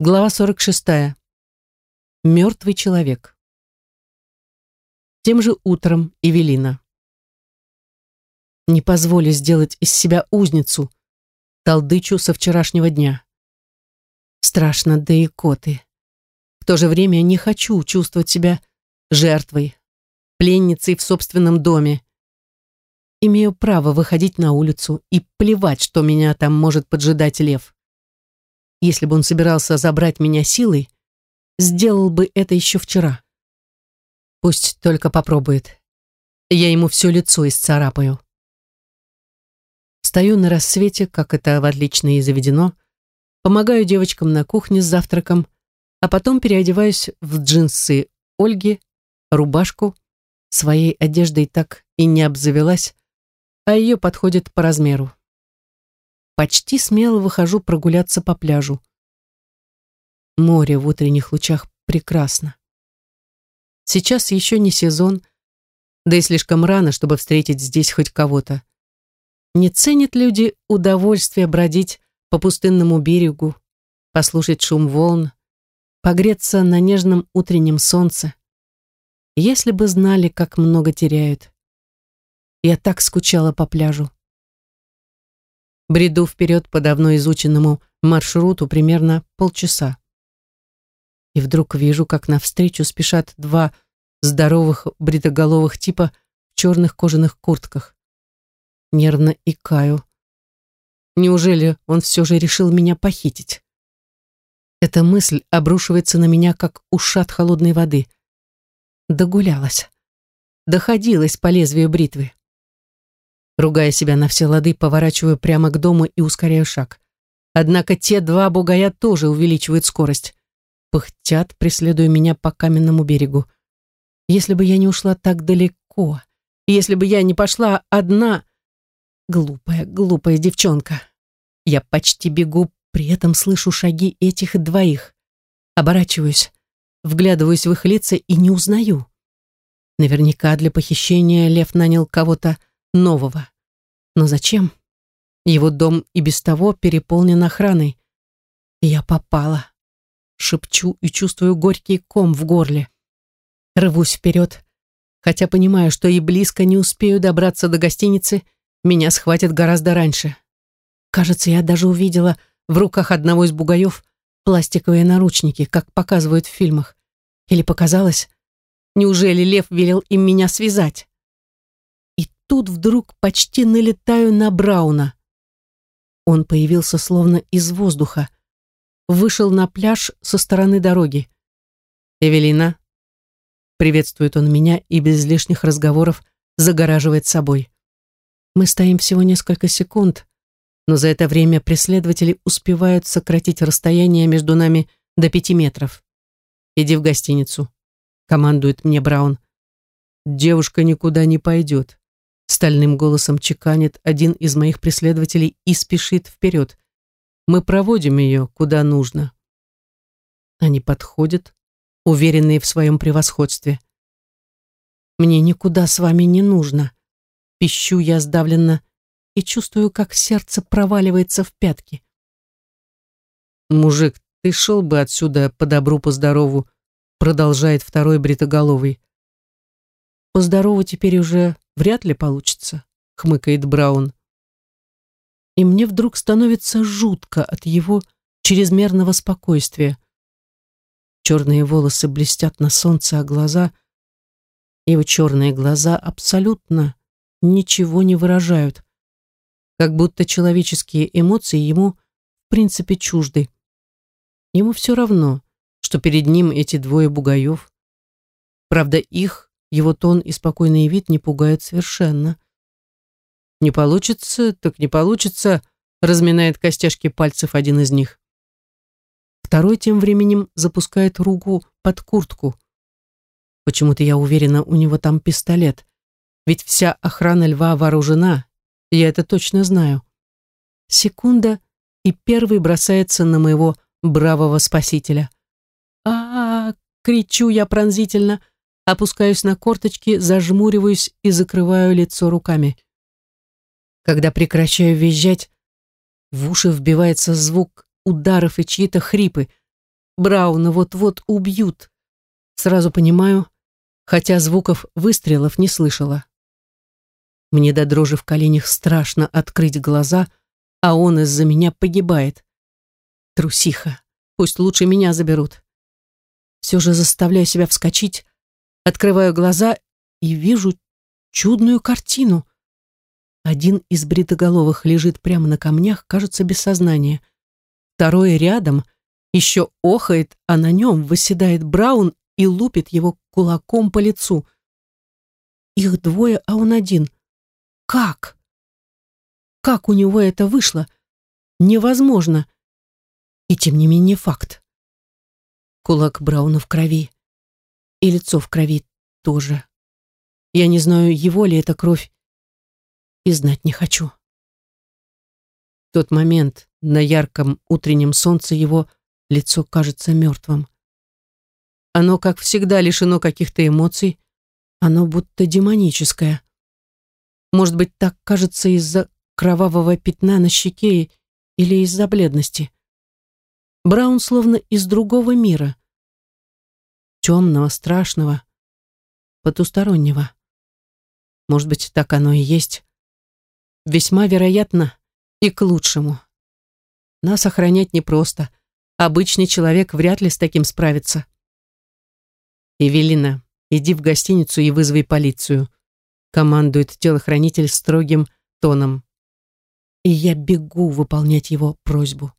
Глава 46. Мертвый человек. Тем же утром Эвелина. Не позволю сделать из себя узницу, толдычу со вчерашнего дня. Страшно, да и коты. В то же время не хочу чувствовать себя жертвой, пленницей в собственном доме. Имею право выходить на улицу и плевать, что меня там может поджидать лев. Если бы он собирался забрать меня силой, сделал бы это еще вчера. Пусть только попробует. Я ему все лицо исцарапаю. Стою на рассвете, как это в отлично и заведено, помогаю девочкам на кухне с завтраком, а потом переодеваюсь в джинсы Ольги, рубашку, своей одеждой так и не обзавелась, а ее подходит по размеру почти смело выхожу прогуляться по пляжу. Море в утренних лучах прекрасно. Сейчас еще не сезон, да и слишком рано, чтобы встретить здесь хоть кого-то. Не ценят люди удовольствие бродить по пустынному берегу, послушать шум волн, погреться на нежном утреннем солнце. Если бы знали, как много теряют. Я так скучала по пляжу. Бреду вперед по давно изученному маршруту примерно полчаса. И вдруг вижу, как навстречу спешат два здоровых бритоголовых типа в черных кожаных куртках. Нервно икаю. Неужели он все же решил меня похитить? Эта мысль обрушивается на меня, как ушат холодной воды. Догулялась. Доходилась по лезвию бритвы. Ругая себя на все лады, поворачиваю прямо к дому и ускоряю шаг. Однако те два бугая тоже увеличивают скорость. Пыхтят, преследуя меня по каменному берегу. Если бы я не ушла так далеко, если бы я не пошла одна... Глупая, глупая девчонка. Я почти бегу, при этом слышу шаги этих двоих. Оборачиваюсь, вглядываюсь в их лица и не узнаю. Наверняка для похищения Лев нанял кого-то нового. Но зачем? Его дом и без того переполнен охраной. Я попала. Шепчу и чувствую горький ком в горле. Рвусь вперед, хотя понимаю, что и близко не успею добраться до гостиницы, меня схватят гораздо раньше. Кажется, я даже увидела в руках одного из бугаев пластиковые наручники, как показывают в фильмах. Или показалось? Неужели лев велел им меня связать? Тут вдруг почти налетаю на Брауна. Он появился словно из воздуха. Вышел на пляж со стороны дороги. «Эвелина», — приветствует он меня и без лишних разговоров загораживает собой. Мы стоим всего несколько секунд, но за это время преследователи успевают сократить расстояние между нами до пяти метров. «Иди в гостиницу», — командует мне Браун. «Девушка никуда не пойдет. Стальным голосом чеканит один из моих преследователей и спешит вперед. Мы проводим ее куда нужно. Они подходят, уверенные в своем превосходстве. Мне никуда с вами не нужно. Пищу я сдавленно и чувствую, как сердце проваливается в пятки. «Мужик, ты шел бы отсюда по добру, по здорову», продолжает второй бритоголовый. По здорову теперь уже вряд ли получится, хмыкает Браун. И мне вдруг становится жутко от его чрезмерного спокойствия. Черные волосы блестят на солнце, а глаза... Его черные глаза абсолютно ничего не выражают. Как будто человеческие эмоции ему в принципе чужды. Ему все равно, что перед ним эти двое бугаев. Правда, их его тон и спокойный вид не пугают совершенно. «Не получится, так не получится», разминает костяшки пальцев один из них. Второй тем временем запускает руку под куртку. Почему-то я уверена, у него там пистолет. Ведь вся охрана льва вооружена, я это точно знаю. Секунда, и первый бросается на моего бравого спасителя. а, -а, -а кричу я пронзительно — опускаюсь на корточки, зажмуриваюсь и закрываю лицо руками. Когда прекращаю визжать, в уши вбивается звук ударов и чьи-то хрипы. Брауна вот-вот убьют. Сразу понимаю, хотя звуков выстрелов не слышала. Мне до дрожи в коленях страшно открыть глаза, а он из-за меня погибает. Трусиха. Пусть лучше меня заберут. Все же заставляю себя вскочить, открываю глаза и вижу чудную картину. Один из бритоголовых лежит прямо на камнях, кажется, без сознания. Второй рядом еще охает, а на нем выседает Браун и лупит его кулаком по лицу. Их двое, а он один. Как? Как у него это вышло? Невозможно. И тем не менее факт. Кулак Брауна в крови. И лицо в крови тоже. Я не знаю, его ли это кровь, и знать не хочу. В тот момент на ярком утреннем солнце его лицо кажется мертвым. Оно, как всегда, лишено каких-то эмоций, оно будто демоническое. Может быть, так кажется из-за кровавого пятна на щеке или из-за бледности. Браун словно из другого мира. Темного, страшного, потустороннего. Может быть, так оно и есть. Весьма вероятно и к лучшему. Нас охранять непросто. Обычный человек вряд ли с таким справится. «Эвелина, иди в гостиницу и вызови полицию», командует телохранитель строгим тоном. И я бегу выполнять его просьбу.